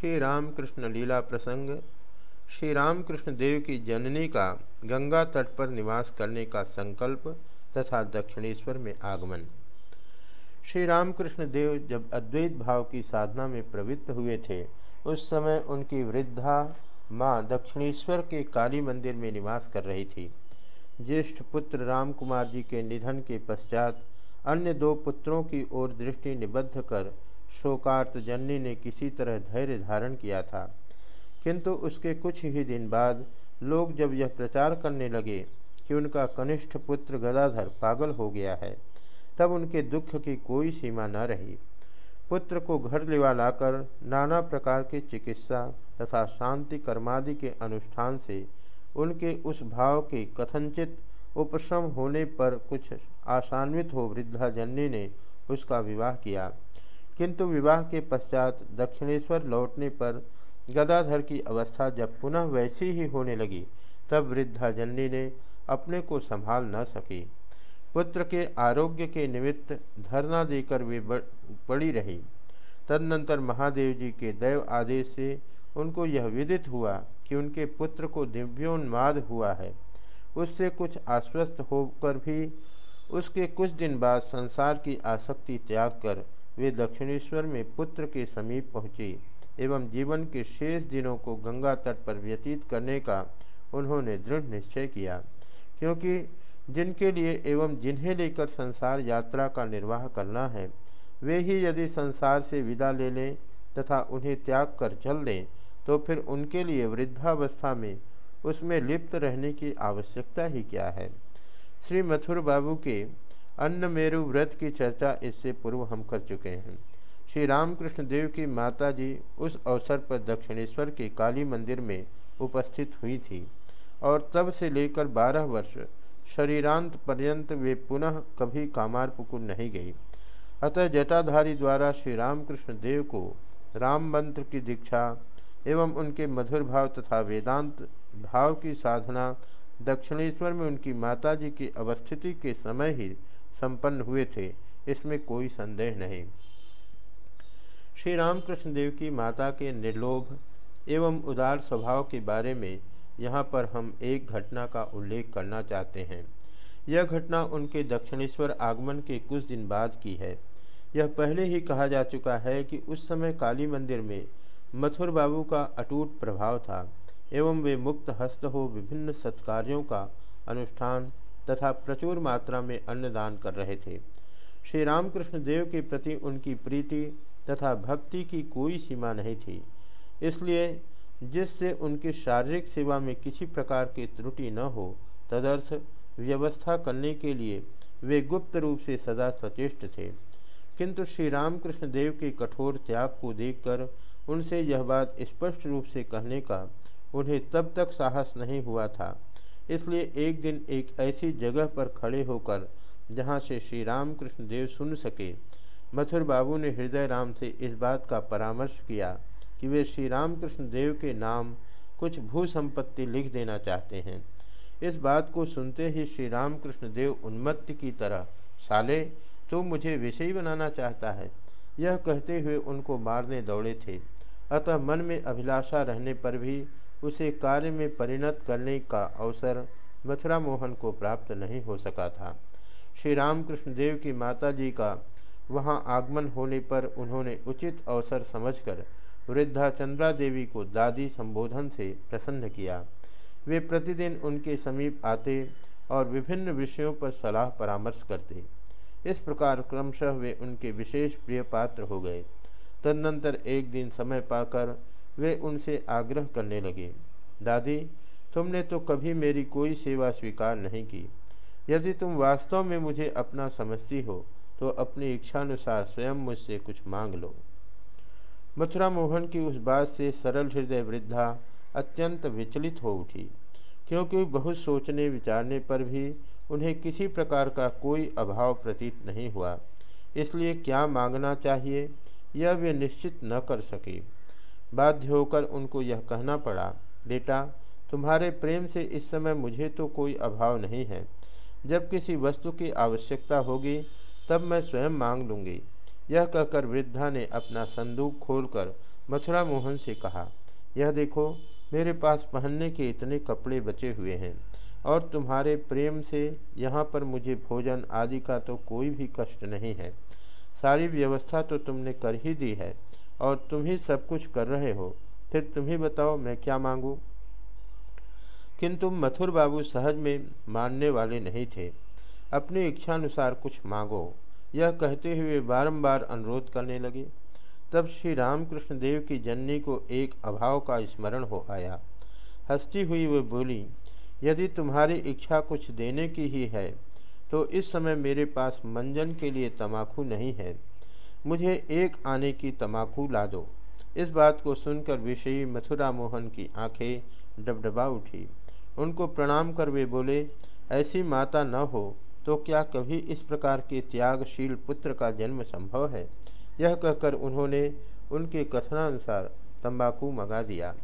श्री रामकृष्ण लीला प्रसंग श्री रामकृष्ण देव की जननी का गंगा तट पर निवास करने का संकल्प तथा दक्षिणेश्वर में आगमन। श्री रामकृष्ण देव जब अद्वैत भाव की साधना में प्रवृत्त हुए थे, उस समय उनकी वृद्धा माँ दक्षिणेश्वर के काली मंदिर में निवास कर रही थी। ज्येष्ठ पुत्र राम कुमार जी के निधन के पश्चात अन्य दो पुत्रों की ओर दृष्टि निबद्ध कर शोकार्त जननी ने किसी तरह धैर्य धारण किया था। किंतु उसके कुछ ही दिन बाद लोग जब यह प्रचार करने लगे कि उनका कनिष्ठ पुत्र गदाधर पागल हो गया है, तब उनके दुख की कोई सीमा न रही। पुत्र को घर लिवा लाकर नाना प्रकार की चिकित्सा तथा शांति कर्मादि के अनुष्ठान से उनके उस भाव के कथनचित उपशम होने पर कुछ आशान्वित हो वृद्धा जननी ने उसका विवाह किया। किंतु विवाह के पश्चात दक्षिणेश्वर लौटने पर गदाधर की अवस्था जब पुनः वैसी ही होने लगी, तब वृद्धा जननी ने अपने को संभाल न सकी। पुत्र के आरोग्य के निमित्त धरना देकर वे पड़ी रही। तदनंतर महादेव जी के दैव आदेश से उनको यह विदित हुआ कि उनके पुत्र को दिव्योन्माद हुआ है। उससे कुछ आश्वस्त होकर भी उसके कुछ दिन बाद संसार की आसक्ति त्याग कर वे दक्षिणेश्वर में पुत्र के समीप पहुँचे एवं जीवन के शेष दिनों को गंगा तट पर व्यतीत करने का उन्होंने दृढ़ निश्चय किया। क्योंकि जिनके लिए एवं जिन्हें लेकर संसार यात्रा का निर्वाह करना है, वे ही यदि संसार से विदा ले लें तथा उन्हें त्याग कर चल दें तो फिर उनके लिए वृद्धावस्था में उसमें लिप्त रहने की आवश्यकता ही क्या है? श्री मथुर बाबू के अन्न मेरु व्रत की चर्चा इससे पूर्व हम कर चुके हैं। श्री रामकृष्ण देव की माता जी उस अवसर पर दक्षिणेश्वर के काली मंदिर में उपस्थित हुई थी और तब से लेकर बारह वर्ष शरीरांत पर्यंत वे पुनः कभी कामारपुकुर नहीं गई। अतः जटाधारी द्वारा श्री रामकृष्ण देव को राम मंत्र की दीक्षा एवं उनके मधुर भाव तथा वेदांत भाव की साधना दक्षिणेश्वर में उनकी माताजी की अवस्थिति के समय ही संपन्न हुए थे, इसमें कोई संदेह नहीं। श्री रामकृष्ण देव की माता के निर्लोभ एवं उदार स्वभाव के बारे में यहाँ पर हम एक घटना का उल्लेख करना चाहते हैं। यह घटना उनके दक्षिणेश्वर आगमन के कुछ दिन बाद की है। यह पहले ही कहा जा चुका है कि उस समय काली मंदिर में मथुर बाबू का अटूट प्रभाव था, एवं वे मुक्त हस्त हो विभिन्न सत्कार्यों का अनुष्ठान तथा प्रचुर मात्रा में अन्नदान कर रहे थे। श्री रामकृष्ण देव के प्रति उनकी प्रीति तथा भक्ति की कोई सीमा नहीं थी। इसलिए जिससे उनकी शारीरिक सेवा में किसी प्रकार की त्रुटि न हो, तदर्थ व्यवस्था करने के लिए वे गुप्त रूप से सदा सचेष्ट थे। किंतु श्री रामकृष्ण देव के कठोर त्याग को देखकर उनसे यह बात स्पष्ट रूप से कहने का उन्हें तब तक साहस नहीं हुआ था। इसलिए एक दिन एक ऐसी जगह पर खड़े होकर, जहाँ से श्री राम कृष्ण देव सुन सके, मथुर बाबू ने हृदय राम से इस बात का परामर्श किया कि वे श्री राम कृष्ण देव के नाम कुछ भू संपत्ति लिख देना चाहते हैं। इस बात को सुनते ही श्री राम कृष्ण देव उन्मत्त की तरह, साले तो मुझे विषय बनाना चाहता है। यह कहते हुए उनको मारने दौड़े थे। अतः मन में अभिलाषा रहने पर भी उसे कार्य में परिणत करने का अवसर मथुरा मोहन को प्राप्त नहीं हो सका था। श्री रामकृष्ण देव की माता जी का वहाँ आगमन होने पर उन्होंने उचित अवसर समझकर वृद्धा चंद्रा देवी को दादी संबोधन से प्रसन्न किया। वे प्रतिदिन उनके समीप आते और विभिन्न विषयों पर सलाह परामर्श करते। इस प्रकार क्रमशः वे उनके विशेष प्रिय पात्र हो गए। तदनंतर एक दिन समय पाकर वे उनसे आग्रह करने लगे, दादी, तुमने तो कभी मेरी कोई सेवा स्वीकार नहीं की। यदि तुम वास्तव में मुझे अपना समझती हो तो अपनी इच्छानुसार स्वयं मुझसे कुछ मांग लो। मथुरा मोहन की उस बात से सरल हृदय वृद्धा अत्यंत विचलित हो उठी, क्योंकि बहुत सोचने विचारने पर भी उन्हें किसी प्रकार का कोई अभाव प्रतीत नहीं हुआ। इसलिए क्या मांगना चाहिए, यह वे निश्चित न कर सके। बाध्य होकर उनको यह कहना पड़ा, बेटा, तुम्हारे प्रेम से इस समय मुझे तो कोई अभाव नहीं है। जब किसी वस्तु की आवश्यकता होगी, तब मैं स्वयं मांग लूँगी। यह कहकर वृद्धा ने अपना संदूक खोलकर मथुरा मोहन से कहा, यह देखो, मेरे पास पहनने के इतने कपड़े बचे हुए हैं, और तुम्हारे प्रेम से यहाँ पर मुझे भोजन आदि का तो कोई भी कष्ट नहीं है। सारी व्यवस्था तो तुमने कर ही दी है। और तुम ही सब कुछ कर रहे हो। फिर तुम ही बताओ, मैं क्या मांगू? किंतु मथुर बाबू सहज में मानने वाले नहीं थे। अपनी इच्छानुसार कुछ मांगो। यह कहते हुए बारंबार अनुरोध करने लगे। तब श्री रामकृष्ण देव की जननी को एक अभाव का स्मरण हो आया। हंसती हुई वो बोली, यदि तुम्हारी इच्छा कुछ देने की ही है तो इस समय मेरे पास मंजन के लिए तमाकू नहीं है। मुझे एक आने की तमाकू ला दो इस बात को सुनकर विषयी मथुरा मोहन की आँखें डबडबा उठी। उनको प्रणाम कर वे बोले, ऐसी माता न हो तो क्या कभी इस प्रकार के त्यागशील पुत्र का जन्म संभव है? यह कहकर उन्होंने उनके कथनानुसार तंबाकू मंगा दिया।